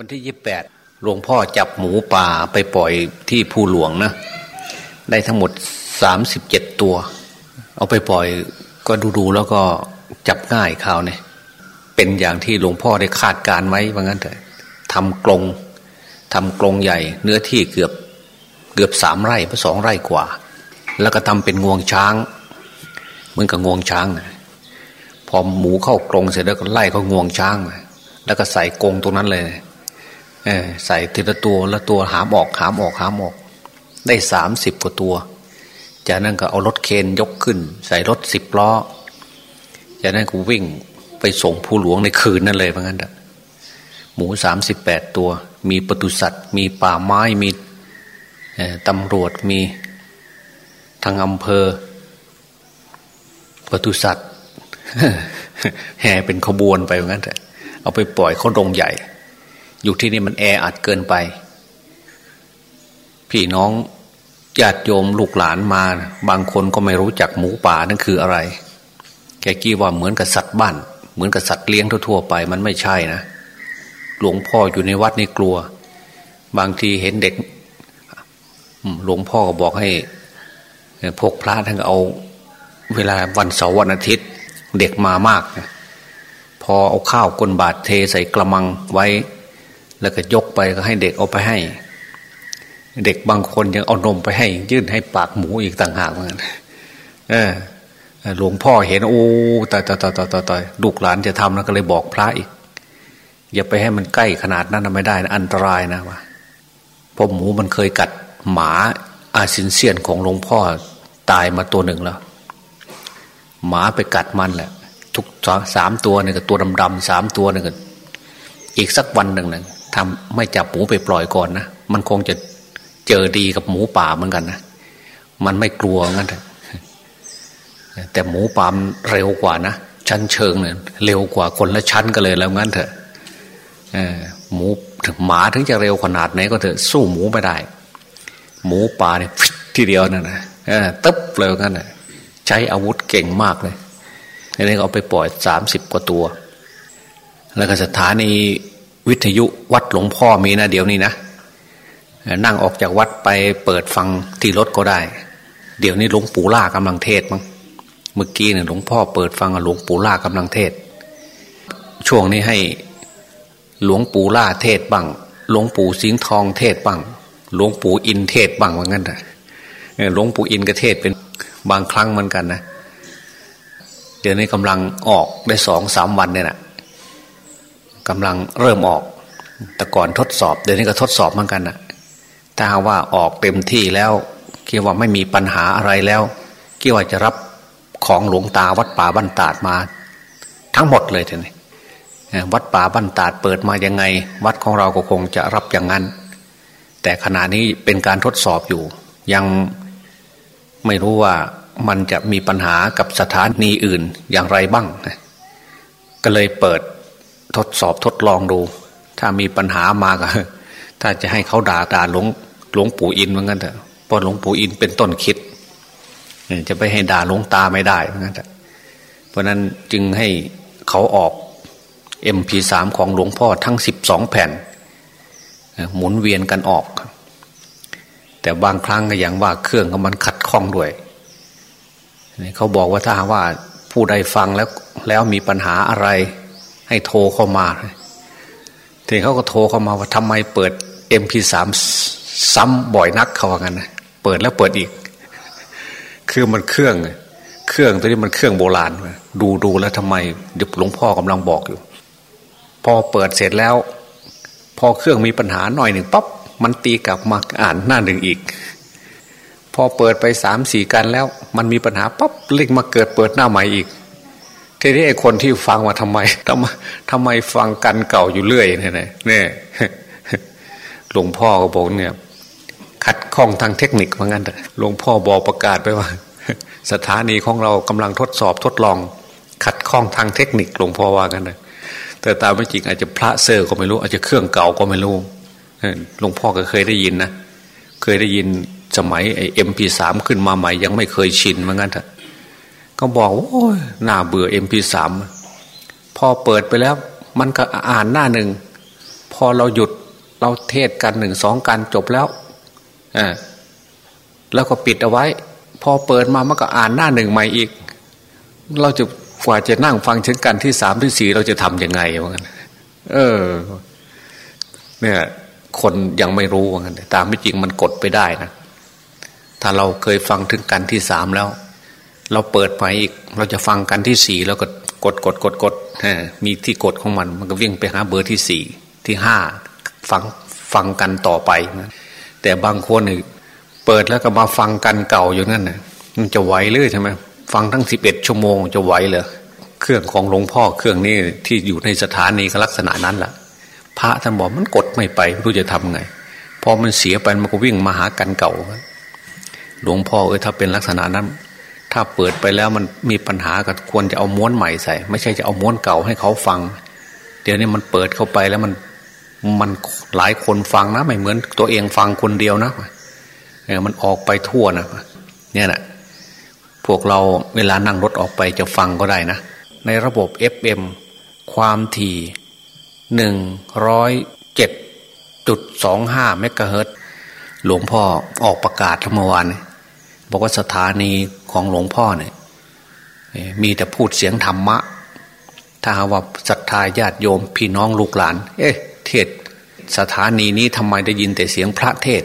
วันที่ยี่แปดหลวงพ่อจับหมูป่าไปปล่อยที่ภูหลวงนะ ได้ทั้งหมดสามสิบเจ็ดตัว เอาไปปล่อยก็ดูๆแล้วก็จับง่ายข่าวเนี่ยเป็นอย่างที่หลวงพ่อได้คาดการไว้ว่างั้นเถอะทำกรงทำกรงใหญ่ เนื้อที่เกือบเกือบสามไร่เพสองไร่กว่า แล้วก็ทำเป็นงวงช้าง เหมือนกับงวงช้างนะพอหมูเข้ากรงเสร็จแล้วก็ไล่เขางวงช้างแล้วก็ใส่กรงตรงนั้นเลย ใส่ทีละตัวละตัวหามออกหามออกหามออก ได้สามสิบกว่าตัว จากนั้นก็เอารถเคนยกขึ้น ใส่รถสิบล้อ จากนั้นก็วิ่งไปส่งผู้หลวงในคืนนั่นเลยเพราะงั้นหมูสามสิบแปดตัว มีประตุสัตว์ มีป่าไม้มีตำรวจมีทางอำเภอประตุสัตว์แห่เป็นขบวนไปเหมือนกันแต่เอาไปปล่อยเขาดงใหญ่ อยู่ที่นี่มันแออัดเกินไป พี่น้องญาติโยมลูกหลานมา บางคนก็ไม่รู้จักหมูป่านั่นคืออะไร แกกี้ว่าเหมือนกับสัตว์บ้าน เหมือนกับสัตว์เลี้ยงทั่วๆไป มันไม่ใช่นะ หลวงพ่ออยู่ในวัดนี่กลัว บางทีเห็นเด็ก หลวงพ่อก็บอกให้พวกพระท่านเอา เวลาวันเสาร์วันอาทิตย์ เด็กมามาก พอเอาข้าวก้นบาทเทใส่กระมังไว้ แล้วก็ยกไปก็ให้เด็กเอาไปให้ เด็กบางคนยังเอานมไปให้ ยื่นให้ปากหมูอีกต่างหากเหมือนเออหลวงพ่อเห็นโอ้ตายตายตายตายตายลูกหลานจะทำแล้วก็เลยบอกพระอีก อย่าไปให้มันใกล้ขนาดนั้นไม่ได้นะอันตรายนะวะเพราะหมูมันเคยกัดหมาอาซินเซียนของหลวงพ่อตายมาตัวหนึ่งแล้ว หมาไปกัดมันแหละ ทุกสามตัวเนี่ยกับตัวดำๆสามตัวเนี่ยกับอีกสักวันหนึ่งหนึ่ง ทำไม่จับหมูไปปล่อยก่อนนะมันคงจะเจอดีกับหมูป่าเหมือนกันนะมันไม่กลัวงั้นแต่หมูป่ามันเร็วกว่านะชั้นเชิงเนี่ยเร็วกว่าคนละชั้นก็เลยแล้วงั้นเถอะหมูหมาถึงจะเร็วขนาดไหนก็เถอะสู้หมูไม่ได้ หมูป่าเนี่ยทีเดียวนั่นนะตึ๊บเลยงั้นนะใช้อาวุธเก่งมากเลยนี่เอาไปปล่อยสามสิบกว่าตัว แล้วก็สถานี วิทยุวัดหลวงพ่อมีนะเดี๋ยวนี้นะนั่งออกจากวัดไปเปิดฟังที่รถก็ได้ เดี๋ยวนี้หลวงปู่ล่ากำลังเทศมั้งเมื่อกี้เนี่ยหลวงพ่อเปิดฟังหลวงปู่ล่ากำลังเทศ ช่วงนี้ให้หลวงปู่ล่าเทศบ้างหลวงปู่สิงห์ทองเทศบ้างหลวงปู่อินเทศบ้างว่างั้นนะหลวงปู่อินก็เทศเป็นบางครั้งเหมือนกันนะเดี๋ยวนี้กำลังออกได้สองสามวันเนี่ยนะ กำลังเริ่มออก แต่ก่อนทดสอบ เดี๋ยวนี้ก็ทดสอบเหมือนกันนะถ้าว่าออกเต็มที่แล้วคิดว่าไม่มีปัญหาอะไรแล้วคิดว่าจะรับของหลวงตาวัดป่าบ้านตาดมา ทั้งหมดเลยทีนี้วัดป่าบ้านตาดเปิดมายังไง วัดของเราก็คงจะรับอย่างนั้น แต่ขณะนี้เป็นการทดสอบอยู่ ยังไม่รู้ว่ามันจะมีปัญหากับสถานีอื่นอย่างไรบ้าง ก็เลยเปิด ทดสอบทดลองดู ถ้ามีปัญหามาก็ถ้าจะให้เขาด่าด่าหลวงหลวงปู่อินเหมือนกันเถอะเพราะหลวงปู่อินเป็นต้นคิดจะไปให้ด่าหลวงตาไม่ได้เหมือนกันเถอะเพราะนั้นจึงให้เขาออกเอ็มพีสามของหลวงพ่อทั้งสิบสองแผ่น หมุนเวียนกันออก แต่บางครั้งก็อย่างว่าเครื่องมันขัดข้องด้วย เขาบอกว่าถ้าว่าผู้ใดฟังแล้วแล้วมีปัญหาอะไร ให้โทรเข้ามาทีเขาก็โทรเข้ามาว่าทำไมเปิดเอ็มพีสามซ้ำบ่อยนักเขาว่างั้นนะเปิดแล้วเปิดอีก คือมันเครื่อง เครื่องตัวนี้มันเครื่องโบราณ ดูดูแล้วทำไมเดี๋ยวหลวงพ่อกำลังบอกอยู่ พอเปิดเสร็จแล้ว พอเครื่องมีปัญหาหน่อยหนึ่งปั๊บมันตีกลับมาอ่านหน้าหนึ่งอีก พอเปิดไปสามสี่กันแล้ว มันมีปัญหาปั๊บเล็กมาเกิดเปิดหน้าใหม่อีก ทีนี้ไอ้คนที่ฟังว่าทำไมทำไมทำไมฟังกันเก่าอยู่เรื่อยเนี่ยเนี่ยหลวงพ่อก็บอกเนี่ย ขัดข้องทางเทคนิคเหมือนกันหลวงพ่อบอกประกาศไปว่า สถานีของเรากำลังทดสอบทดลอง ขัดข้องทางเทคนิคหลวงพ่อว่ากันนะแต่ตามไม่จริงอาจจะพระเซอร์ก็ไม่รู้ อาจจะเครื่องเก่าก็ไม่รู้หลวงพ่อก็เคยได้ยินนะเคยได้ยินสมัยไอ้เอ็มพีสามขึ้นมาใหม่ ยังไม่เคยชินเหมือนกันเถอะ ก็บอกโอ้ยน่าเบื่อเอ็มพีสามพอเปิดไปแล้ว มันก็อ่านหน้าหนึ่ง พอเราหยุดเราเทศกันหนึ่งสองการจบแล้วอ่าแล้วก็ปิดเอาไว้ พอเปิดมามันก็อ่านหน้าหนึ่งใหม่อีก เราจะกว่าจะนั่งฟังถึงกันที่สามที่สี่เราจะทำยังไงวะกันเออ เนี่ย คนยังไม่รู้ว่างั้นตามไม่จริงมันกดไปได้นะถ้าเราเคยฟังถึงกันที่สามแล้ว เราเปิดไปอีก เราจะฟังกันที่สี่แล้วก็กดกดกดกดมีที่กดของมัน มันก็วิ่งไปหาเบอร์ที่สี่ที่ห้าฟังฟังกันต่อไปนะแต่บางคนนี่เปิดแล้วก็มาฟังกันเก่าอยู่นั่นนะมันจะไหวเลยใช่ไหมฟังทั้งสิบเอ็ดชั่วโมงจะไหวเลยเครื่องของหลวงพ่อเครื่องนี้ที่อยู่ในสถานีก็ลักษณะนั้นแหละพระท่านบอกมันกดไม่ไปรู้จะทำไงพอมันเสียไปมันก็วิ่งมาหากันเก่าหลวงพ่อเออถ้าเป็นลักษณะนั้น ถ้าเปิดไปแล้วมันมีปัญหาก็ควรจะเอาม้วนใหม่ใส่ ไม่ใช่จะเอาม้วนเก่าให้เขาฟัง เดี๋ยวนี้มันเปิดเข้าไปแล้วมันมันหลายคนฟังนะไม่เหมือนตัวเองฟังคนเดียวนะเออมันออกไปทั่วนะเนี่ยนะพวกเราเวลานั่งรถออกไปจะฟังก็ได้นะ ในระบบ FM ความถี่หนึ่งร้อยเจ็ดจุดสองห้าเมกะเฮิรตหลวงพ่อออกประกาศเมื่อวาน บอกว่าสถานีของหลวงพ่อเนี่ยมีแต่พูดเสียงธรรมะ ถ้าว่าศรัทธาญาติโยมพี่น้องลูกหลาน เอ๊ะ เทศ สถานีนี้ทำไมได้ยินแต่เสียงพระเทศ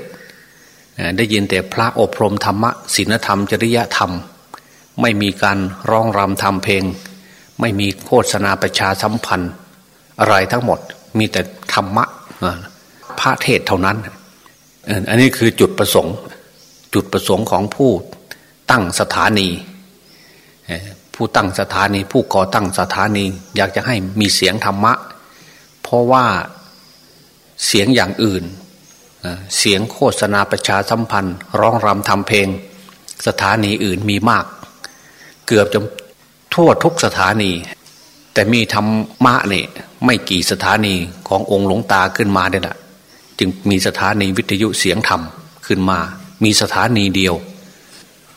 ได้ยินแต่พระอบรมธรรมะศีลธรรม จริยธรรม ไม่มีการร้องรำทำเพลง ไม่มีโฆษณาประชาสัมพันธ์ อะไรทั้งหมด มีแต่ธรรมะพระเทศเท่านั้น อันนี้คือจุดประสงค์ จุดประสงค์ของผู้ตั้งสถานี ผู้ตั้งสถานี ผู้ก่อตั้งสถานี อยากจะให้มีเสียงธรรมะ เพราะว่าเสียงอย่างอื่น เสียงโฆษณาประชาสัมพันธ์ ร้องรำทำเพลง สถานีอื่นมีมาก เกือบจะทั่วทุกสถานี แต่มีธรรมะเนี่ยไม่กี่สถานีขององค์หลวงตาขึ้นมาเนี่ยแหละจึงมีสถานีวิทยุเสียงธรรมขึ้นมา มีสถานีเดียว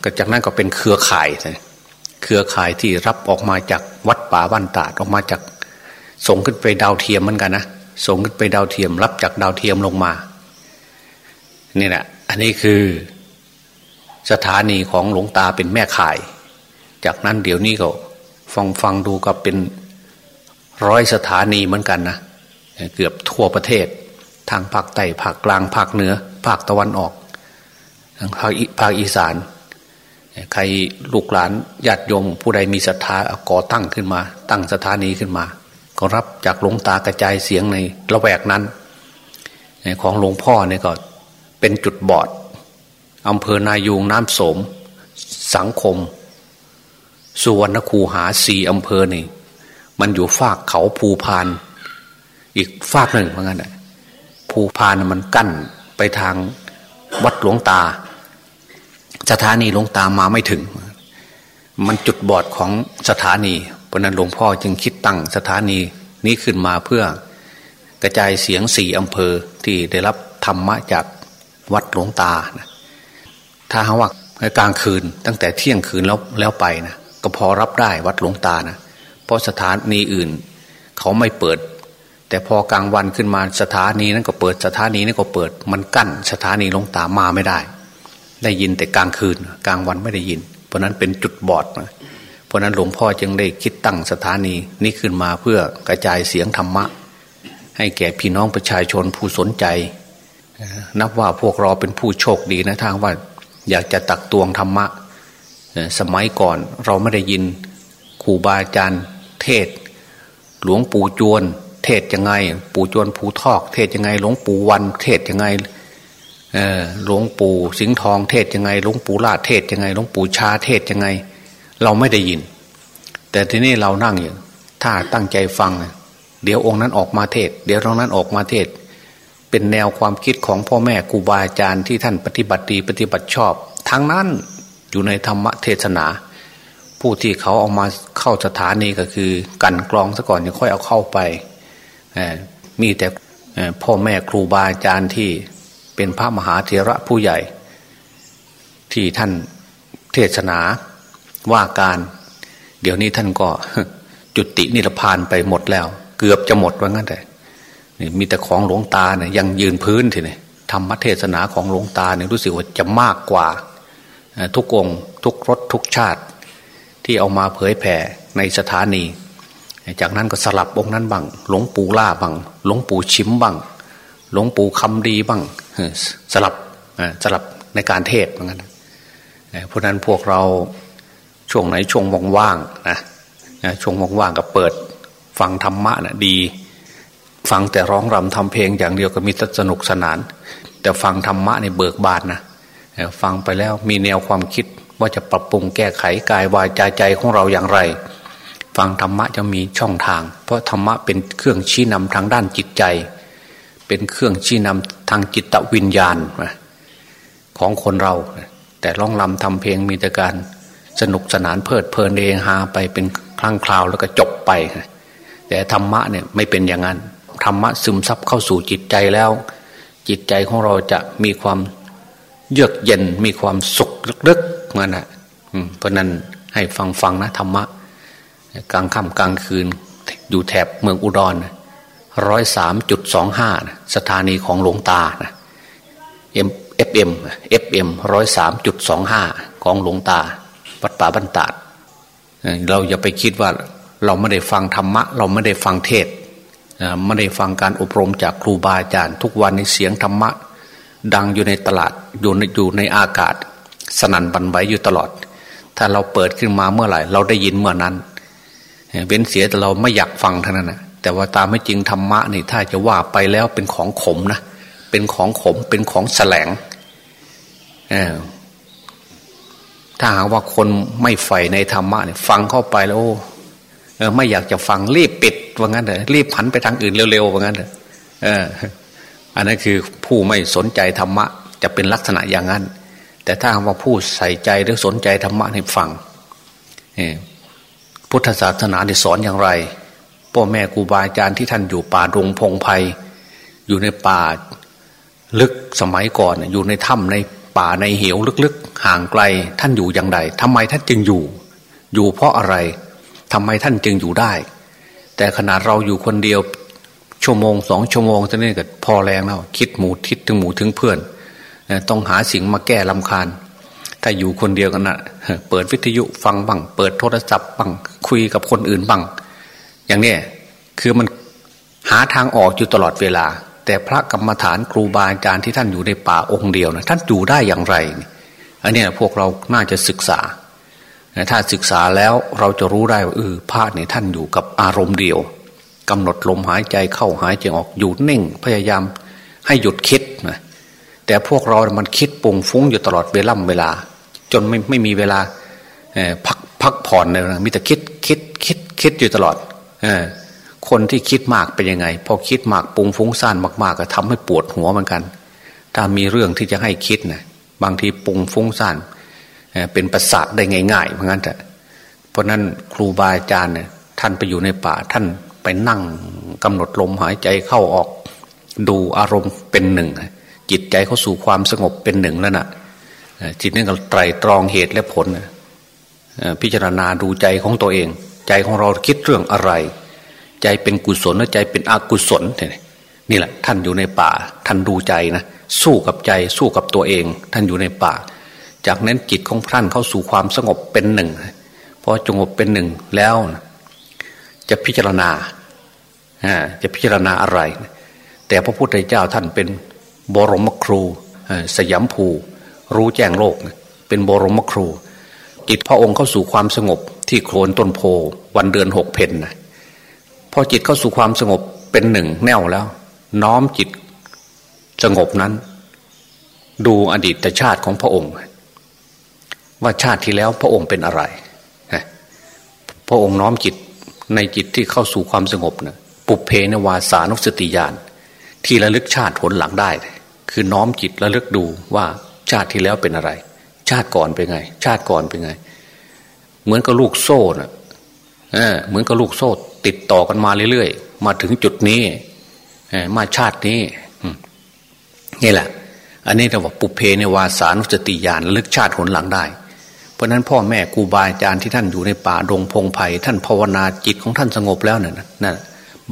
ก็จากนั้นก็เป็นเครือข่าย เครือข่ายที่รับออกมาจากวัดป่าบ้านตาดออกมาจาก ส่งขึ้นไปดาวเทียมเหมือนกันนะส่งขึ้นไปดาวเทียม รับจากดาวเทียมลงมานี่แหละอันนี้คือสถานีของหลวงตาเป็นแม่ข่าย จากนั้นเดี๋ยวนี้ก็ฟังฟังดูก็เป็นร้อยสถานีเหมือนกันนะเกือบทั่วประเทศ ทางภาคใต้ภาคกลางภาคเหนือ ภาคตะวันออก ภาคภาคอีสาน ใครลูกหลานญาติโยมผู้ใดมีศรัทธาก่อตั้งขึ้นมา ตั้งสถานีขึ้นมา ก็รับจากหลวงตากระจายเสียงในละแวกนั้น ของหลวงพ่อเนี่ยก็เป็นจุดบอดอำเภอนายูงน้ำโสม สังคม สุวรรณคูหาสี่อำเภอนี่มันอยู่ฝากเขาภูพาน อีกฝากหนึ่งเหมือนกันภูพานมันกั้นไปทางวัดหลวงตา สถานีหลวงตามาไม่ถึง มันจุดบอดของสถานีเพราะนั้นหลวงพ่อจึงคิดตั้งสถานีนี้ขึ้นมาเพื่อกระจายเสียงสี่อำเภอที่ได้รับธรรมะจากวัดหลวงตานะถ้าหาว่ากลางคืนตั้งแต่เที่ยงคืนแล้วแล้วไปนะก็พอรับได้วัดหลวงตานะเพราะสถานีอื่น เขาไม่เปิด แต่พอกลางวันขึ้นมาสถานีนั้นก็เปิดสถานีนี้ก็เปิด มันกั้นสถานีหลวงตามาไม่ได้ ได้ยินแต่กลางคืน กลางวันไม่ได้ยิน เพราะนั้นเป็นจุดบอดนะราะนั้นหลวงพ่อจึงได้คิดตั้งสถานีนี้ขึ้นมาเพื่อกระจายเสียงธรรมะ ให้แก่พี่น้องประชาชนผู้สนใจ นับว่าพวกเราเป็นผู้โชคดีนะทางว่าอยากจะตักตวงธรรมะ สมัยก่อนเราไม่ได้ยินครูบาอาจารย์เทศ หลวงปู่จวน เทศยังไง ปู่จวนภูทอก เทศยังไง หลวงปู่วัน เทศยังไง หลวงปู่สิงห์ทองเทศยังไงหลวงปู่ลาดเทศยังไงหลวงปู่ชาเทศยังไง เราไม่ได้ยิน แต่ทีนี้เรานั่งอยู่ถ้าตั้งใจฟัง เดี๋ยวองค์นั้นออกมาเทศ เดี๋ยวตรงนั้นออกมาเทศ เป็นแนวความคิดของพ่อแม่ครูบาอาจารย์ที่ท่านปฏิบัติดีปฏิบัติชอบ ทั้งนั้นอยู่ในธรรมเทศนา ผู้ที่เขาเอามาเข้าสถานีก็คือ กันกรองซะก่อนยังค่อยเอาเข้าไปมีแต่พ่อแม่ครูบาอาจารย์ที่ เป็นพระมหาเถระผู้ใหญ่ ที่ท่านเทศนาว่าการ เดี๋ยวนี้ท่านก็จุตินิพพานไปหมดแล้ว เกือบจะหมดว่างั้นแต่นี่มีแต่ของหลวงตาเนี่ยยังยืนพื้นทีนี่ธรรมเทศนาของหลวงตาเนี่ยรู้สึกว่าจะมากกว่า ทุกองค์ทุกรสทุกชาติ ที่เอามาเผยแผ่ในสถานี จากนั้นก็สลับองค์นั้นบ้างหลวงปู่ล่าบ้างหลวงปู่ชิมบ้าง หลวงปู่คำดีบ้างสลับสลับในการเทศเหมือนกันเพราะนั้นพวกเราช่วงไหนช่วงว่างๆนะช่วงว่างๆก็เปิดฟังธรรมะนะดี ฟังแต่ร้องรำทำเพลงอย่างเดียวก็มีสนุกสนาน แต่ฟังธรรมะในเบิกบานนะฟังไปแล้วมีแนวความคิดว่าจะปรับปรุงแก้ไขกายวาจาใจของเราอย่างไร ฟังธรรมะจะมีช่องทาง เพราะธรรมะเป็นเครื่องชี้นำทางด้านจิตใจ เป็นเครื่องชี้นำทางจิตวิญญาณของคนเรา แต่ร้องรำทำเพลงมีแต่การสนุกสนานเพลิดเพลินเองฮาไปเป็นครั้งคราวแล้วก็จบไป แต่ธรรมะเนี่ยไม่เป็นอย่างนั้นธรรมะซึมซับเข้าสู่จิตใจแล้ว จิตใจของเราจะมีความเยือกเย็นมีความสุขลึกๆเหมือนนะเพราะนั้นให้ฟังฟังนะธรรมะกลางค่ำกลางคืนอยู่แถบเมืองอุดร ร้อยสามจุดสองห้าสถานีของหลวงตานะ M FM FM ร้อยสามจุดสองห้าของหลวงตาวัดป่าบรรดาดเราอย่าไปคิดว่าเราไม่ได้ฟังธรรมะ เราไม่ได้ฟังเทศไม่ได้ฟังการอบรมจากครูบาอาจารย์ ทุกวันในเสียงธรรมะ ดังอยู่ในตลาดอยู่ในอยู่ในอากาศ สนั่นบันไหวอยู่ตลอด ถ้าเราเปิดขึ้นมาเมื่อไหร่ เราได้ยินเมื่อนั้น เว้นเสียแต่เราไม่อยากฟังเท่านั้นนะ แต่ว่าตามไม่จริงธรรมะนี่ถ้าจะว่าไปแล้วเป็นของขมนะเป็นของขมเป็นของแสลงถ้าหากว่าคนไม่ใฝ่ในธรรมะเนี่ยฟังเข้าไปแล้วเออไม่อยากจะฟังรีบปิดว่างั้นเลยรีบผันไปทางอื่นเร็วๆว่างั้นเลยอออันนั้นคือผู้ไม่สนใจธรรมะ จะเป็นลักษณะอย่างนั้น แต่ถ้าว่าผู้ใส่ใจหรือสนใจธรรมะให้ฟังพุทธศาสนาได้สอนอย่างไร พ่อแม่ครูบาอาจารย์ที่ท่านอยู่ป่าดงพงไพ่อยู่ในป่าลึกสมัยก่อน อยู่ในถ้ำในป่าในเหวลึกๆ ห่างไกลท่านอยู่อย่างไรทำไมท่านจึงอยู่ อยู่เพราะอะไรทำไมท่านจึงอยู่ได้ แต่ขนาดเราอยู่คนเดียวชั่วโมงสองชั่วโมงจะนี่ก็พอแรงแล้วคิดหมูทิศถึงหมูถึงเพื่อนต้องหาสิ่งมาแก้ลำคาญ ถ้าอยู่คนเดียวกันนะเปิดวิทยุฟังบ้าง เปิดโทรศัพท์บ้าง คุยกับคนอื่นบ้าง อย่างนี้คือมันหาทางออกอยู่ตลอดเวลา แต่พระกรรมฐานครูบาอาจารย์ที่ท่านอยู่ในป่าองค์เดียวนะท่านอยู่ได้อย่างไรอันนี้พวกเราน่าจะศึกษาถ้าศึกษาแล้วเราจะรู้ได้ว่าเออพระเนี่ยท่านอยู่กับอารมณ์เดียวกำหนดลมหายใจเข้าหายใจออกอยู่นิ่ง พยายามให้หยุดคิดนะแต่พวกเรา มันคิดปุงฟุ้งอยู่ตลอดเวล่ำเวลา จนไม่ไม่มีเวลาพักพักผ่อนเลยนะมีแต่คิดคิดคิดคิดอยู่ตลอด คนที่คิดมากเป็นยังไง พอคิดมากปุงฟุ้งซ่านมากๆ ก็ทำให้ปวดหัวเหมือนกัน ถ้ามีเรื่องที่จะให้คิดนะบางทีปุงฟุ้งซ่านเป็นประสาทได้ง่ายๆเหมือนกันแต่เพราะนั้นครูบาอาจารย์เนี่ยท่านไปอยู่ในป่าท่านไปนั่งกำหนดลมหายใจเข้าออก ดูอารมณ์เป็นหนึ่ง จิตใจเข้าสู่ความสงบเป็นหนึ่งแล้วนะ่ะจิตนี่ก็ไตรตรองเหตุและผลพิจารณาดูใจของตัวเอง ใจของเราคิดเรื่องอะไร ใจเป็นกุศลและใจเป็นอกุศลนี่แหละ ท่านอยู่ในป่า ท่านดูใจนะสู้กับใจสู้กับตัวเอง ท่านอยู่ในป่า จากนั้นจิตของท่านเข้าสู่ความสงบเป็นหนึ่งพอสงบเป็นหนึ่งแล้ว จะพิจารณาจะพิจารณาอะไร แต่พระพุทธเจ้าท่านเป็นบรมครูสยามภูรู้แจ้งโลก เป็นบรมครูจิตพระองค์เข้าสู่ความสงบ ที่โคลนต้นโพวันเดือนหกเพนนะพอจิตเข้าสู่ความสงบเป็นหนึ่งแน่วแล้ว น้อมจิตสงบนั้น ดูอดีตชาติของพระองค์ ว่าชาติที่แล้วพระองค์เป็นอะไร พระองค์น้อมจิตในจิตที่เข้าสู่ความสงบนะปุเพนวาสานุสติญาณที่ระลึกชาติผลหลังได้ คือน้อมจิตระลึกดูว่าชาติที่แล้วเป็นอะไร ชาติก่อนเป็นไง ชาติก่อนเป็นไง เหมือนกับลูกโซ่นะ่ะเหมือนกับลูกโซ่ ติดต่อกันมาเรื่อยๆ มาถึงจุดนี้มาชาตินี้นี่แหละ อันนี้เราบอกปุเพในวาสานุสติญาณลึกชาติหนหลังได้ เพราะนั้นพ่อแม่ครูบาอาจารย์ที่ท่านอยู่ในป่าดงพงไพ่ท่านภาวนาจิตของท่านสงบแล้วเนี่ยนะ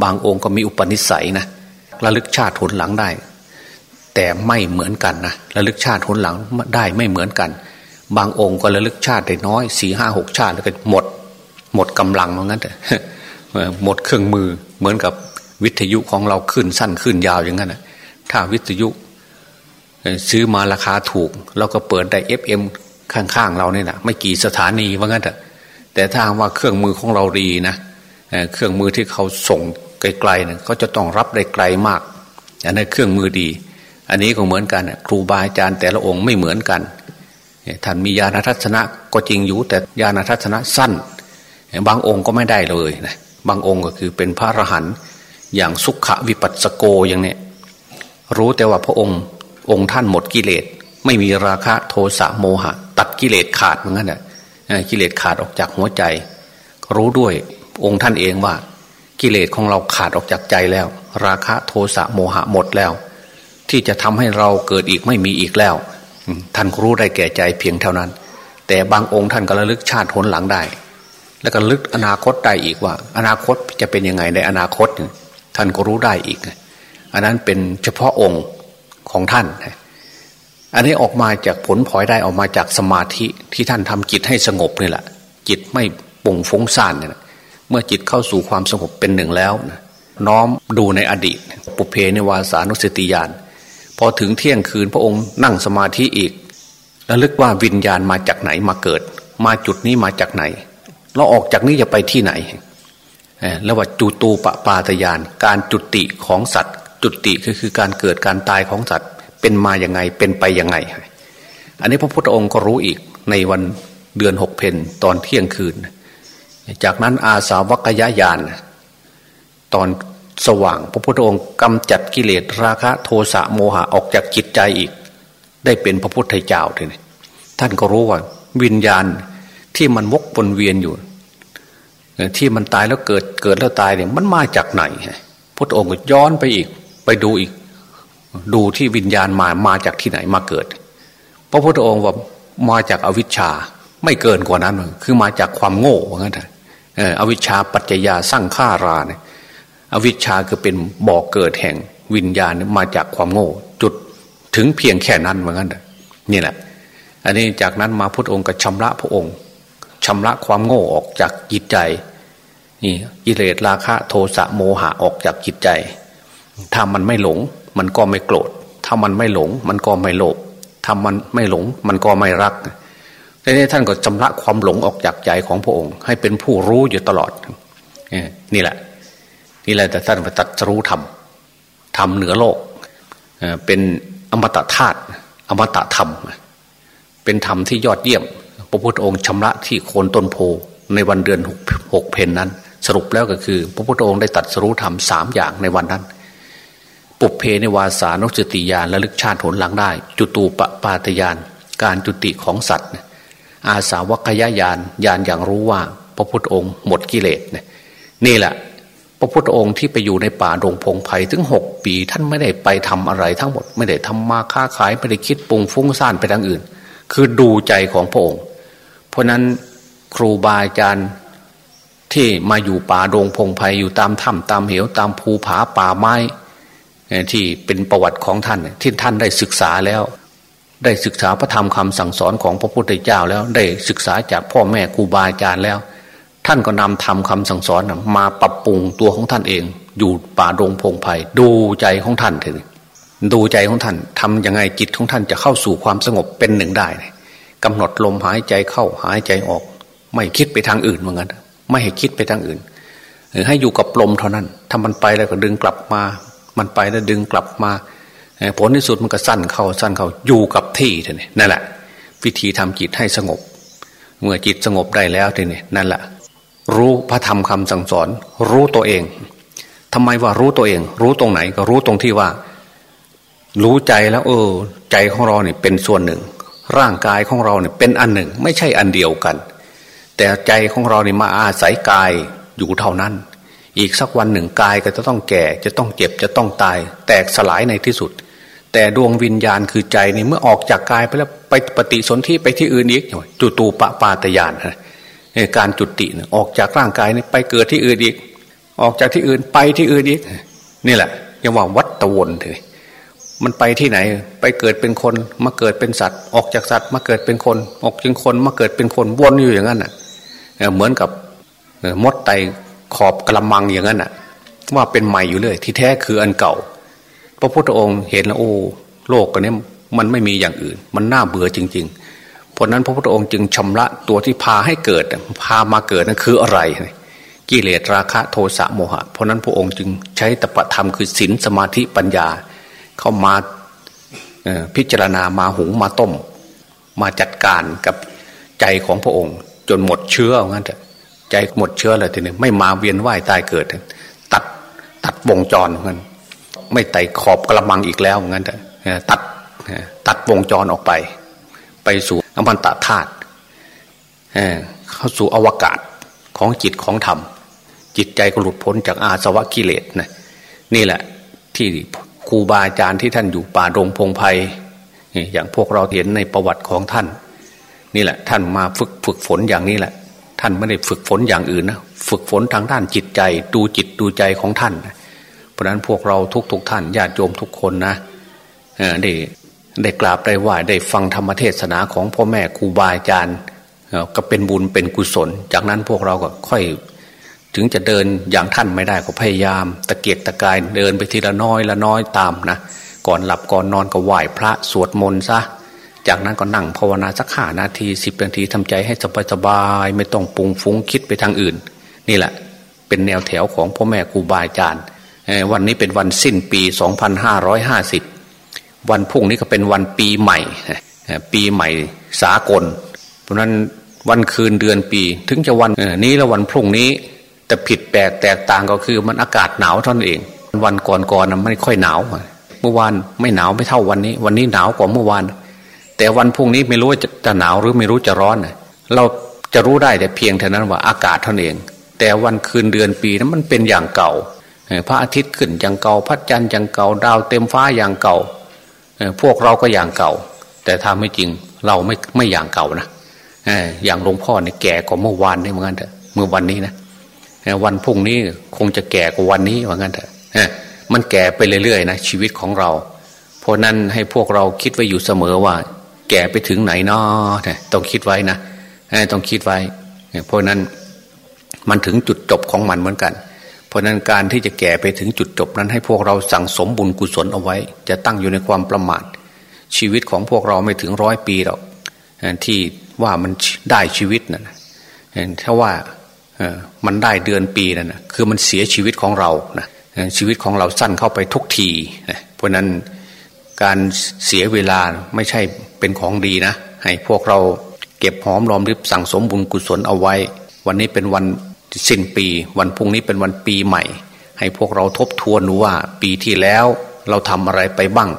บางองค์ก็มีอุปนิสัยนะระลึกชาติหนหลังได้ แต่ไม่เหมือนกันนะระลึกชาติหนหลังได้ไม่เหมือนกัน บางองค์ก็ระลึกชาติได้น้อยสี่ห้าหกชาติแล้วก็หมด หมดกำลังเหมือนกันแต่หมดเครื่องมือเหมือนกับวิทยุของเราขึ้นสั้นขึ้นยาวอย่างนั้นนะถ้าวิทยุซื้อมาราคาถูกเราก็เปิดได้เอฟเอ็มข้างๆเราเนี่ยนะไม่กี่สถานีว่างั้นแต่แต่ถ้าว่าเครื่องมือของเราดีนะเครื่องมือที่เขาส่งไกลๆเนี่ยเขาจะต้องรับได้ไกลมากอันนั้นเครื่องมือดี อันนี้ก็เหมือนกันครูบาอาจารย์แต่ละองค์ไม่เหมือนกัน ท่านมีญาณทัศนะก็จริงอยู่แต่ญาณทัศนะสั้น บางองค์ก็ไม่ได้เลยนะบางองค์ก็คือเป็นพระอรหันต์อย่างสุขวิปัสสโกอย่างเนี้ยรู้แต่ว่าพระองค์องค์ท่านหมดกิเลส ไม่มีราคะโทสะโมหะ ตัดกิเลสขาดเหมือนกันนะกิเลสขาดออกจากหัวใจ รู้ด้วยองค์ท่านเองว่า กิเลสของเราขาดออกจากใจแล้ว ราคะโทสะโมหะหมดแล้ว ที่จะทำให้เราเกิดอีกไม่มีอีกแล้ว ท่านรู้ได้แก่ใจเพียงเท่านั้น แต่บางองค์ท่านก็ระลึกชาติหนหลังได้ แล้วก็ลึกอนาคตได้อีกว่า อนาคตจะเป็นยังไงในอนาคต ท่านก็รู้ได้อีก อันนั้นเป็นเฉพาะองค์ของท่าน อันนี้ออกมาจากผลพลอยได้ออกมาจากสมาธิที่ท่านทำจิตให้สงบนี่แหละจิตไม่ปุ่งฟุ้งซ่านเนี่ยเมื่อจิตเข้าสู่ความสงบเป็นหนึ่งแล้วน้อมดูในอดีต ปุเพในวาสานุสติญาณ พอถึงเที่ยงคืนพระองค์นั่งสมาธิอีกแล้วลึกว่าวิญญาณมาจากไหนมาเกิด มาจุดนี้มาจากไหน เราออกจากนี้จะไปที่ไหนแล้วว่าจุตูปปาตยาน การจุติของสัตว์ จุติก็คือการเกิดการตายของสัตว์ เป็นมาอย่างไงเป็นไปอยังไง อันนี้พระพุทธองค์ก็รู้อีกในวันเดือนหกเพนตอนเที่ยงคืน จากนั้นอาสาวกยญาณตอน สว่าง พระพุทธองค์กำจัดกิเลสราคะโทสะโมหะออกจากจิตใจอีก ได้เป็นพระพุทธเจ้าทีนี้ท่านก็รู้ว่า วิญญาณที่มันวกวนเวียนอยู่ที่มันตายแล้วเกิดเกิดแล้วตายเนี่ยมันมาจากไหนพระองค์ก็ย้อนไปอีก ไปดูอีก ดูที่วิญญาณมามาจากที่ไหนมาเกิด พระพุทธองค์ว่ามาจากอวิชชาไม่เกินกว่านั้น คือมาจากความโง่ว่างั้นเถอะอวิชชาปัจจยาสร้างฆ่าราเนี่ย อวิชชาคือเป็นบ่อกเกิดแห่งวิญญาณมาจากความโง่ จุดถึงเพียงแค่นั้นว่างั้นเถอะนี่แหละ อันนี้จากนั้นมาพุทธองค์ก็ชำระพระองค์ชำระความโง่ออกจากจิตใจนี่กิเลสราคะ โทสะโมหะออกจากจิตใจ ถ้ามันไม่หลง มันก็ไม่โกรธ ถ้ามันไม่หลง มันก็ไม่โลภถ้ามันไม่หลง มันก็ไม่รักทีนี้ท่านก็ชำระความหลงออกจากใจของพระองค์ ให้เป็นผู้รู้อยู่ตลอดนี่แหละ นี่แหละแต่ท่านไปตัดรู้ธรรมธรรมเหนือโลกเป็นอมตะธาตุอมตะธรรม เป็นธรรมที่ยอดเยี่ยม พระพุทธองค์ชำระที่โคนต้นโพในวันเดือนหกหกเพนนั้น สรุปแล้วก็คือ พระพุทธองค์ได้ตัดสรู้ธรรมสามอย่างในวันนั้น ปุเพในวาสานสติยานและลึกชาติผลหลังได้ จุตูปปาตยาน การจุติของสัตว์ อาสาวกยญาณญาณอย่างรู้ว่า พระพุทธองค์หมดกิเลสนี่แหละ พระพุทธองค์ที่ไปอยู่ในป่าดงพงไพ่ถึงหกปี ท่านไม่ได้ไปทำอะไรทั้งหมดไม่ได้ทำมาค้าขายไม่ได้คิดปรุงฟุ้งซ่านไปทางอื่น คือดูใจของพระองค์ เพราะนั้นครูบาอาจารย์ที่มาอยู่ป่าดงพงไพ่อยู่ตามถ้ำตามเหวตามภูผาป่าไม้ที่เป็นประวัติของท่านที่ท่านได้ศึกษาแล้ว ได้ศึกษาพระธรรมคำสั่งสอนของพระพุทธเจ้าแล้วได้ศึกษาจากพ่อแม่ครูบาอาจารย์แล้ว ท่านก็นำธรรมคาสั่งสอนมาปรับปรุงตัวของท่านเอง อยู่ป่าดงพงไพ่ดูใจของท่านเถอะดูใจของท่านทำยังไงจิตของท่านจะเข้าสู่ความสงบเป็นหนึ่งได้กำหนดลมหายใจเข้าหายใจออก ไม่คิดไปทางอื่นเหมือนกันไม่ให้คิดไปทางอื่นหรือให้อยู่กับลมเท่านั้นถ้ามันไปแล้วก็ดึงกลับมา มันไปแล้วดึงกลับมา ผลที่สุดมันก็สั้นเข้าสั้นเข้าอยู่กับที่ท่านี่นั่นแหละ วิธีทำจิตให้สงบ เมื่อจิตสงบได้แล้วทีนี้นั่นแหละ รู้พระธรรมคำสั่งสอน รู้ตัวเองทำไมว่ารู้ตัวเอง รู้ตรงไหนก็รู้ตรงที่ว่า รู้ใจแล้วเออ ใจของเราเนี่ยเป็นส่วนหนึ่ง ร่างกายของเราเนี่ยเป็นอันหนึ่ง ไม่ใช่อันเดียวกัน แต่ใจของเราเนี่ยมาอาศัยกายอยู่เท่านั้น อีกสักวันหนึ่งกายก็จะต้องแก่ จะต้องเจ็บจะต้องตาย แตกสลายในที่สุด แต่ดวงวิญญาณคือใจนี่เมื่อออกจากกายไปแล้วไปปฏิสนธิไปที่อื่นอีกจุตูปะปาตยาน การจุติออกจากร่างกายนี่ไปเกิดที่อื่นอีก ออกจากที่อื่นไปที่อื่นอีก นี่แหละยังว่าวัดตะวนเลยมันไปที่ไหน ไปเกิดเป็นคนมาเกิดเป็นสัตว์ ออกจากสัตว์มาเกิดเป็นคน ออกจากคนมาเกิดเป็นคนวนอยู่อย่างนั้นอะเหมือนกับมดไตขอบกระมังอย่างนั้นอะ ว่าเป็นใหม่อยู่เลย ที่แท้คืออันเก่า พระพุทธองค์เห็นแล้วโอ้โลกกันนี้มันไม่มีอย่างอื่น มันน่าเบื่อจริง ๆ เพราะนั้นพระพุทธองค์จึงชำระตัวที่พาให้เกิด พามาเกิดนั่นคืออะไร กิเลสราคะโทสะโมหะ เพราะนั้นพระองค์จึงใช้ตปะธรรมคือศีลสมาธิปัญญา เข้ามาพิจารณามาหุงมาต้ม มาจัดการกับใจของพระองค์ จนหมดเชื้องั้นเถอะใจหมดเชื้อเลยทีนี้ไม่มาเวียนว่ายตายเกิด ตัดตัดวงจรงั้นไม่ไต่ขอบกระมังอีกแล้วงั้นเถอะตัดตัดวงจรออกไป ไปสู่ อมันตธาตุเข้าสู่อวกาศของจิตของธรรม จิตใจก็หลุดพ้นจากอาสวะกิเลสนะนี่แหละที่ครูบาอาจารย์ที่ท่านอยู่ป่าดงพงไพ่อย่างพวกเราเห็นในประวัติของท่าน นี่แหละ ท่านมาฝึกฝึกฝนอย่างนี้แหละ ท่านไม่ได้ฝึกฝนอย่างอื่นนะฝึกฝนทางด้านจิตใจ ดูจิตดูใจของท่าน เพราะนั้นพวกเราทุกทุกท่านญาติโยมทุกคนนะได้ ได้กราบได้ไหว้ได้ฟังธรรมเทศนาของพ่อแม่ครูบาอาจารย์ก็เป็นบุญเป็นกุศล จากนั้นพวกเราก็ค่อยถึงจะเดินอย่างท่านไม่ได้ก็พยายาม ตะเกียกตะกายเดินไปทีละน้อยละน้อยตามนะก่อนหลับก่อนนอนก็ไหว้พระสวดมนต์ซะจากนั้นก็นั่งภาวนาสักห้านาทีสิบนาทีทำใจให้สบายสบายไม่ต้องปุงฟุ้งคิดไปทางอื่น นี่แหละ เป็นแนวแถวของพ่อแม่ครูบาอาจารย์วันนี้เป็นวันสิ้นปี 2550 วันพุ่งนี้ก็เป็นวันปีใหม่ ปีใหม่สากล เพราะนั้นวันคืนเดือนปี ถึงจะวันนี้แล้ววันพรุ่งนี้ แต่ผิดแปลกแตกต่างก็คือมันอากาศหนาวเท่านั้นเอง วันก่อนๆมันไม่ค่อยหนาว เมื่อวานไม่หนาวไม่เท่าวันนี้ วันนี้หนาวกว่าเมื่อวาน แต่วันพรุ่งนี้ไม่รู้จะจะหนาวหรือไม่รู้จะร้อน เราจะรู้ได้แต่เพียงเท่านั้นว่าอากาศเท่านั้นเอง แต่วันคืนเดือนปีนั้นมันเป็นอย่างเก่า พระอาทิตย์ขึ้นอย่างเก่าพระจันทร์อย่างเก่าดาวเต็มฟ้าอย่างเก่า พวกเราก็อย่างเก่า แต่ทำไม่จริงเราไม่ไม่อย่างเก่านะอย่างหลวงพ่อเนี่ยแก่กว่าเมื่อวานนี่เหมือนกันเถอะเมื่อวันนี้นะวันพรุ่งนี้คงจะแก่กว่าวันนี้ว่างั้นเถอะมันแก่ไปเรื่อยๆนะชีวิตของเรา เพราะนั้นให้พวกเราคิดไว้อยู่เสมอว่า แก่ไปถึงไหนนาะต้องคิดไว้นะต้องคิดไว้ เพราะนั้นมันถึงจุดจบของมันเหมือนกัน เพราะนั้นการที่จะแก่ไปถึงจุดจบนั้นให้พวกเราสั่งสมบุญกุศลเอาไว้ จะตั้งอยู่ในความประมาทชีวิตของพวกเราไม่ถึงร้อยปีหรอกที่ว่ามันได้ชีวิตนะถ้าว่ามันได้เดือนปีนั่นนะคือมันเสียชีวิตของเรานะชีวิตของเราสั้นเข้าไปทุกทีนะเพราะนั้นการเสียเวลาไม่ใช่เป็นของดีนะ ให้พวกเราเก็บหอมรอมริบสั่งสมบุญกุศลเอาไว้ วันนี้เป็นวัน สิ้นปีวันพรุ่งนี้เป็นวันปีใหม่ ให้พวกเราทบทวนดูว่าปีที่แล้วเราทำอะไรไปบ้าง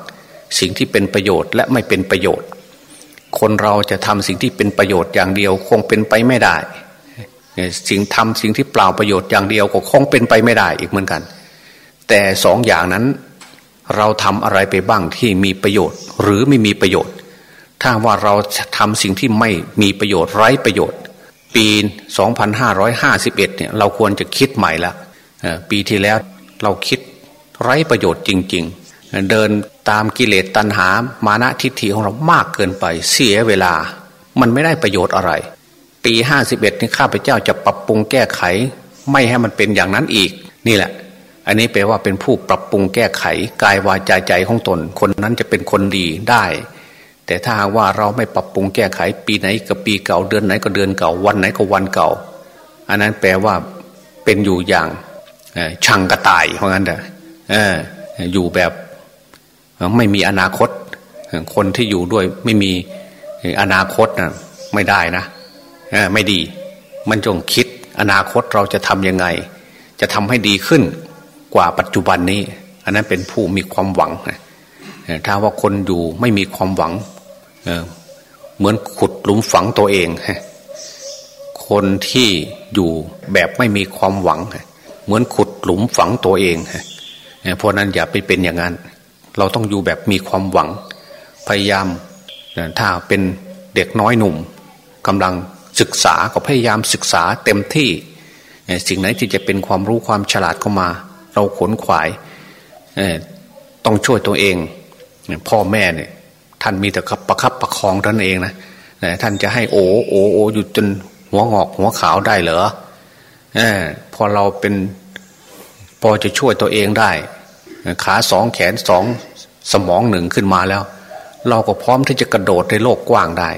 สิ่งที่เป็นประโยชน์และไม่เป็นประโยชน์ คนเราจะทำสิ่งที่เป็นประโยชน์อย่างเดียวคงเป็นไปไม่ได้ สิ่งทำสิ่งที่เปล่าประโยชน์อย่างเดียวก็คงเป็นไปไม่ได้อีกเหมือนกัน แต่สองอย่างนั้นเราทำอะไรไปบ้างที่มีประโยชน์หรือไม่มีประโยชน์ ถ้าว่าเราทำสิ่งที่ไม่มีประโยชน์ไร้ประโยชน์ ปี 2551 เนี่ยเราควรจะคิดใหม่ละปีที่แล้วเราคิดไร้ประโยชน์จริง ๆ เดินตามกิเลสตัณหา มานะทิฏฐิของเรามากเกินไป เสียเวลา มันไม่ได้ประโยชน์อะไร ปีห้าสิบเอ็ดนี่ข้าพเจ้าจะปรับปรุงแก้ไข ไม่ให้มันเป็นอย่างนั้นอีก นี่แหละ อันนี้แปลว่าเป็นผู้ปรับปรุงแก้ไข กายวาจาใจของตน คนนั้นจะเป็นคนดีได้ แต่ถ้าว่าเราไม่ปรับปรุงแก้ไขปีไหนก็ปีเก่าเดือนไหนก็เดือนเก่าวันไหนก็วันเก่า อันนั้นแปลว่าเป็นอยู่อย่างชังกระต่ายเพราะงั้นเถออยู่แบบไม่มีอนาคต คนที่อยู่ด้วยไม่มีอนาคตนะไม่ได้นะไม่ดี มันจงคิดอนาคตเราจะทำยังไง จะทำให้ดีขึ้นกว่าปัจจุบันนี้ อันนั้นเป็นผู้มีความหวังถ้าว่าคนอยู่ไม่มีความหวัง เหมือนขุดหลุมฝังตัวเอง คนที่อยู่แบบไม่มีความหวัง เหมือนขุดหลุมฝังตัวเองเพราะนั้นอย่าไปเป็นอย่างนั้น เราต้องอยู่แบบมีความหวัง พยายามถ้าเป็นเด็กน้อยหนุ่มกำลังศึกษาก็พยายามศึกษาเต็มที่ สิ่งไหนที่จะเป็นความรู้ความฉลาดเข้ามา เราขนขวายต้องช่วยตัวเอง พ่อแม่เนี่ย ท่านมีแต่ประคับประคองท่านเองนะท่านจะให้โอโอโออยู่จนหัวงอกหัวขาวได้เหรออพอเราเป็นพอจะช่วยตัวเองได้ ขาสองแขนสองสมองหนึ่งขึ้นมาแล้ว เราก็พร้อมที่จะกระโดดในโลกกว้างได้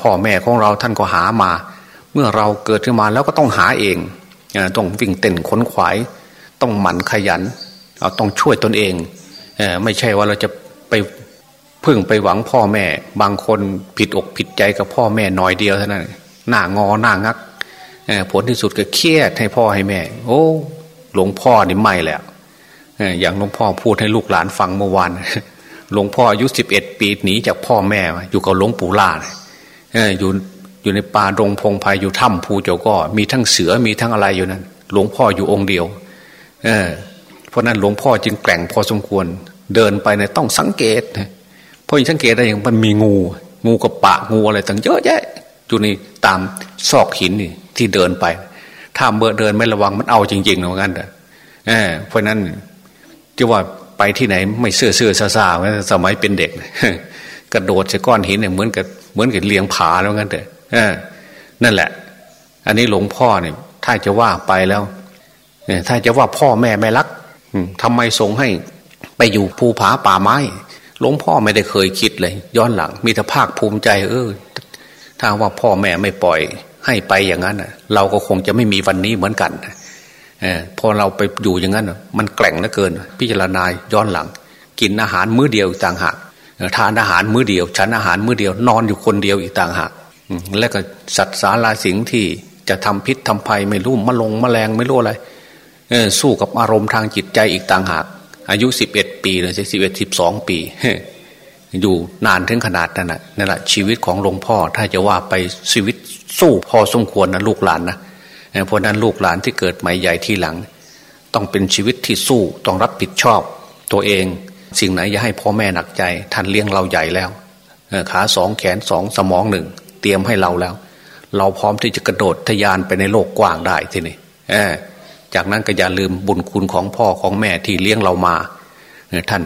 พ่อแม่ของเราท่านก็หามา เมื่อเราเกิดขึ้นมาแล้วก็ต้องหาเองต้องวิ่งเต้นขนขวาย ต้องหมั่นขยันเราต้องช่วยตนเองไม่ใช่ว่าเราจะไป พึ่งไปหวังพ่อแม่ บางคนผิดอกผิดใจกับพ่อแม่น้อยเดียวเท่านั้นหน้างอหน้างักผลที่สุดก็เครียดให้พ่อให้แม่ โอ้หลวงพ่อนี่ไม่แล้วอย่างหลวงพ่อพูดให้ลูกหลานฟังเมื่อวานหลวงพ่ออายุสิบเอ็ดปีหนีจากพ่อแม่อยู่กับหลวงปู่ล่าอยู่อยู่ในป่าดงพงไพ่อยู่ถ้ำภูเจ้าก็มีทั้งเสือมีทั้งอะไรอยู่นั้นหลวงพ่ออยู่องค์เดียวเพราะนั้นหลวงพ่อจึงแกร่งพอสมควร เดินไปเนี่ยต้องสังเกต พราะสังเกตได้อย่างมันมีงู งูกับปะงูอะไรต่างเยอะแยะอยู่ในตามซอกหินนี่ที่เดินไป ถ้าเมื่อเดินไม่ระวังมันเอาจริงๆเหมือนกันเออเพราะนั้นจะว่าไปที่ไหนไม่เสื่อเสื่อซาซาสมัยเป็นเด็ก กระโดดใส่ก้อนหินเนี่ยเหมือนกับเหมือนกับเลี้ยงผาแล้วงั้นเถอะนั่นแหละ อันนี้หลวงพ่อเนี่ยถ้าจะว่าไปแล้วเนี่ยถ้าจะว่าพ่อแม่ไม่รักทำไมส่งให้ไปอยู่ภูผาป่าไม้ ลวงพ่อไม่ได้เคยคิดเลย ย้อนหลัง มีแต่ภาคภูมิใจ เออ ถ้าว่าพ่อแม่ไม่ปล่อย ให้ไปอย่างนั้นเราก็คงจะไม่มีวันนี้เหมือนกันอพอเราไปอยู่อย่างนั้นมันแกล่งเหลือเกิน พิจารณาย้อนหลัง กินอาหารมื้อเดียวต่างหากทานอาหารมื้อเดียวฉันอาหารมื้อเดียวนอนอยู่คนเดียวอีกต่างหากแล้วก็สัตว์สาราสิงที่จะทำพิษทำภัยไม่รู้มะลงมะแรงไม่รู้อะไรสู้กับอารมณ์ทางจิตใจอีกต่างหาก อายุสิบเอ็ดปีเลยสิบเอ็ดสิบสองปี อยู่นานถึงขนาดนั้นนะนั่นแหละชีวิตของหลวงพ่อถ้าจะว่าไปชีวิตสู้พอสมควรนะลูกหลานนะเพราะนั้นลูกหลานที่เกิดใหม่ใหญ่ที่หลัง ต้องเป็นชีวิตที่สู้ต้องรับผิดชอบ ตัวเอง สิ่งไหนอย่าให้พ่อแม่หนักใจท่านเลี้ยงเราใหญ่แล้วขาสองแขนสองสมองหนึ่งเตรียมให้เราแล้ว เราพร้อมที่จะกระโดดทะยานไปในโลกกว้างได้ทีนี้ จากนั้นก็อย่าลืมบุญคุณของพ่อของแม่ที่เลี้ยงเรามา ท่าน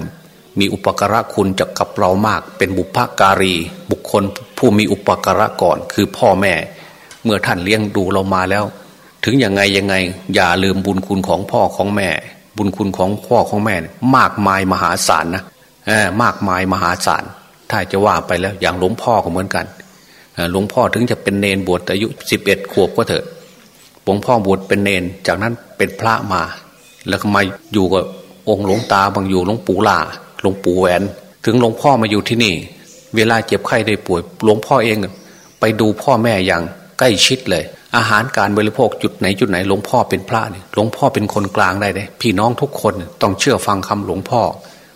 มีอุปการะคุณจะกับเรามาก เป็นบุพการี บุคคลผู้มีอุปการะก่อน คือพ่อแม่ เมื่อท่านเลี้ยงดูเรามาแล้ว ถึงยังไงยังไง อย่าลืมบุญคุณของพ่อของแม่ บุญคุณของพ่อของแม่ มากมายมหาศาลนะมากมายมหาศาลถ้าจะว่าไปแล้วอย่างหลวงพ่อก็เหมือนกันหลวงพ่อถึงจะเป็นเนนบวชอายุสิบเอ็ดขวบก็เถอะ ลวงพ่อบวชเป็นเนน จากนั้นเป็นพระมา แล้วก็มาอยู่กับองค์หลวงตาบางอยู่หลวงปู่ลาหลวงปู่แหวน ถึงหลวงพ่อมาอยู่ที่นี่ เวลาเจ็บไข้ได้ป่วยหลวงพ่อเอง ไปดูพ่อแม่อย่างใกล้ชิดเลย อาหารการบริโภคจุดไหนจุดไหนหลวงพ่อเป็นพระเนี่ยหลวงพ่อเป็นคนกลางได้เลยพี่น้องทุกคนต้องเชื่อฟังคำหลวงพ่อ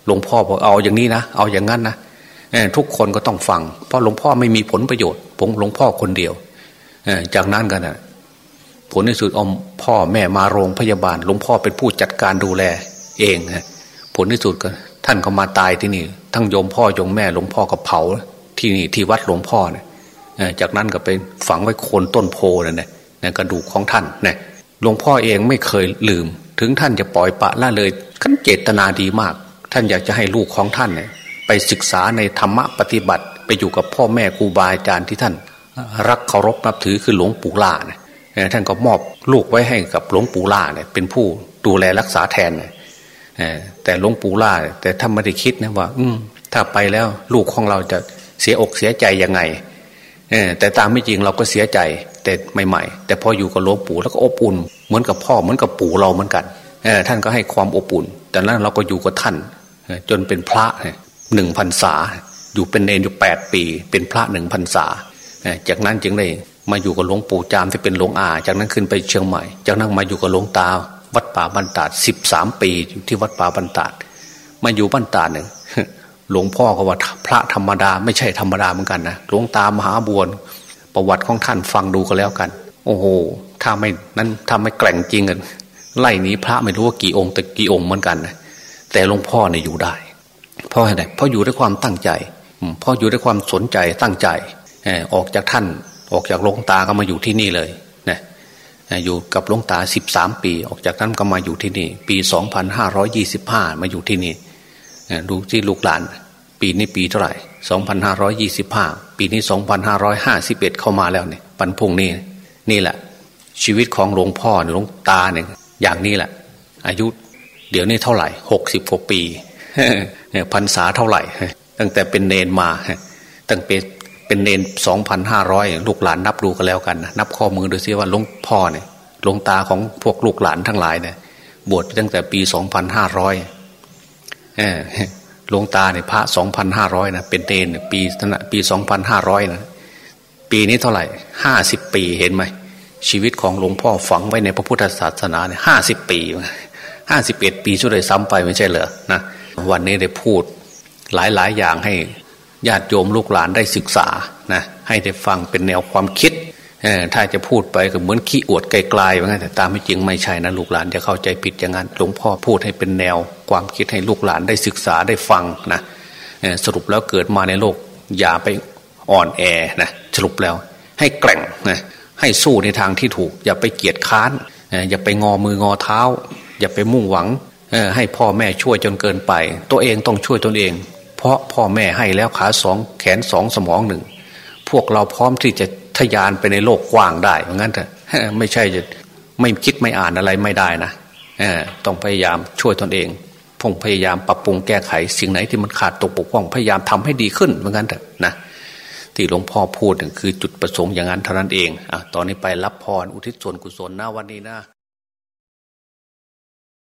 หลวงพ่อบอกเอาอย่างนี้นะ เอาอย่างนั้นนะทุกคนก็ต้องฟัง เพราะหลวงพ่อไม่มีผลประโยชน์ผมหลวงพ่อคนเดียวจากนั้นกันนะ ผลที่สุดอมพ่อแม่มาโรงพยาบาลหลวงพ่อเป็นผู้จัดการดูแล เองนะผลที่สุดก็ท่านก็มาตายที่นี่ ทั้งโยมพ่อโยมแม่หลวงพ่อก็เผาที่นี่ที่วัดหลวงพ่อเนี่ยจากนั้นก็ไปฝังไว้โคนต้นโพนั่นแหละกระดูกของท่านเนี่ยหลวงพ่อเองไม่เคยลืม ถึงท่านจะปล่อยปะละเลยขันเจตนาดีมาก ท่านอยากจะให้ลูกของท่านเนี่ยไปศึกษาในธรรมะปฏิบัติ ไปอยู่กับพ่อแม่ครูบาอาจารย์ที่ท่าน รักเคารพนับถือคือหลวงปู่ล่าเนี่ย ท่านก็มอบลูกไว้ให้กับหลวงปู่ล่าเนี่ยเป็นผู้ดูแลรักษาแทนเนี่ยแต่หลวงปู่ล่าแต่ท่านไม่ได้คิดนะว่า อืถ้าไปแล้วลูกของเราจะเสียอกเสียใจยังไงแต่ตามไม่จริงเราก็เสียใจแต่ใหม่ๆแต่พออยู่กับหลวงปู่แล้วก็อบอุ่นเหมือนกับพ่อเหมือนกับปู่เราเหมือนกันท่านก็ให้ความอบอุ่นแต่นั้นเราก็อยู่กับท่านจนเป็นพระหนึ่งพันษา อยู่เป็นเนรอยู่แปดปี เป็นพระหนึ่งพันษา จากนั้นจึงได้ มาอยู่กับหลวงปู่จามที่เป็นหลวงอา จากนั้นขึ้นไปเชียงใหม่ จากนั้นมาอยู่กับหลวงตา วัดป่าบรรดาสิบสามปีอยู่ที่วัดป่าบรรดามาอยู่บรรดาหนึ่งหลวงพ่อก็ว่าพระธรรมดาไม่ใช่ธรรมดาเหมือนกันนะหลวงตามหาบวนประวัติของท่านฟังดูก็แล้วกัน โอ้โหถ้าไม่นั้นถ้าไม่แกร่งจริงกันไล่นี้พระไม่รู้ว่ากี่องค์แต่กี่องค์เหมือนกันนะแต่หลวงพ่อเนี่ยอยู่ได้เพราะอะไรเพราะอยู่ด้วยความตั้งใจเพราะอยู่ด้วยความสนใจตั้งใจออกจากท่าน ออกจากหลวงตาก็มาอยู่ที่นี่เลยนะอยู่กับหลวงตาสิบสามปี ออกจากนั้นก็มาอยู่ที่นี่ ปีสองพันห้าร้อยี่สิบห้ามาอยู่ที่นี่ดูที่ลูกหลาน ปีนี้ปีเท่าไหร่สองพันห้าร้อยี่สิบห้าปีนี้สองพันห้าร้อยห้าสิบเอ็ดเข้ามาแล้วเนี่ยปันพุ่งนี่นี่แหละ ชีวิตของหลวงพ่อหลวงตาเนี่ยอย่างนี้แหละ อายุเดี๋ยวนี้เท่าไหร่หกสิบกว่าปีพรรษาเท่าไหร่ ตั้งแต่เป็นเนนมาตั้งเป็น เป็นเนนสองพันห้าร้อยลูกหลานนับดูกันแล้วกันนะนับข้อมือดูซิว่าหลวงพ่อเนี่ยหลวงตาของพวกลูกหลานทั้งหลายเนี่ยบวชตั้งแต่ปีสองพันห้าร้อยหลวงตาเนี่ยพระสองพันห้าร้อยนะเป็นเนนปีปีสองพันห้าร้อยนะปีนี้เท่าไหร่ห้าสิบปีเห็นไหมชีวิตของหลวงพ่อฝังไว้ในพระพุทธศาสนาเนี่ยห้าสิบปีห้าสิบเอ็ดปีช่วยซ้ำไปไม่ใช่เหรอนะวันนี้ได้พูดหลายๆ อย่างให้ ญาติโยมลูกหลานได้ศึกษานะให้ได้ฟังเป็นแนวความคิดถ้าจะพูดไปก็เหมือนขี้อวดไกลๆว่างั้นแต่ตามไม่จริงไม่ใช่นะลูกหลานจะเข้าใจผิดอย่างนั้นหลวงพ่อพูดให้เป็นแนว ความคิดให้ลูกหลานได้ศึกษาได้ฟังนะสรุปแล้วเกิดมาในโลก อย่าไปอ่อนแอนะสรุปแล้ว ให้แกร่งนะให้สู้ในทางที่ถูก อย่าไปเกียจค้านอย่าไปงอมืองอเท้า อย่าไปมุ่งหวังให้พ่อแม่ช่วยจนเกินไป ตัวเองต้องช่วยตนเอง เพราะพ่อแม่ให้แล้วขาสองแขนสองสมองหนึ่ง พวกเราพร้อมที่จะทยานไปในโลกกว้างได้เพราะงั้นเถอะไม่ใช่จะไม่คิดไม่อ่านอะไรไม่ได้นะต้องพยายามช่วยตนเองพงพยายามปรับปรุงแก้ไข สิ่งไหนที่มันขาดตกปกป้องพยายามทำให้ดีขึ้นเหมือนกันเถอะนะที่หลวงพ่อพูดคือจุดประสงค์อย่างนั้นเท่านั้นเองอะตอนนี้ไปรับพรอุทิศส่วนกุศลนะวันนี้นะ